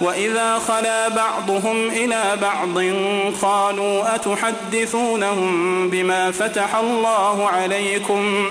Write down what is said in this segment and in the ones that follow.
وإذا خلا بعضهم إلى بعض قالوا أتحدثونهم بما فتح الله عليكم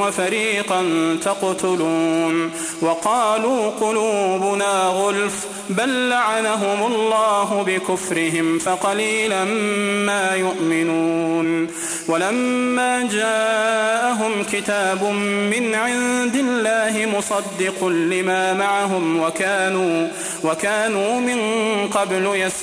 وفريقا تقتلون وقالوا قلوبنا غلف بل لعنهم الله بكفرهم فقليلا ما يؤمنون ولما جاءهم كتاب من عند الله مصدق لما معهم وكانوا وكانوا من قبل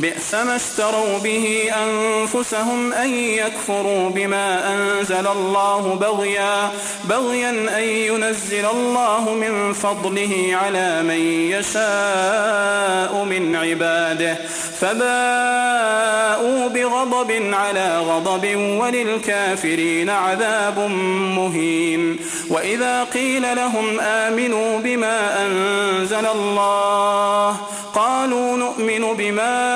بئس ما اشتروا به أنفسهم أن يكفروا بما أنزل الله بغيا بغيا أن ينزل الله من فضله على من يشاء من عباده. فباءوا بغضب على غضب وللكافرين عذاب مهين. وإذا قيل لهم آمنوا بما أنزل الله قالوا نؤمن بما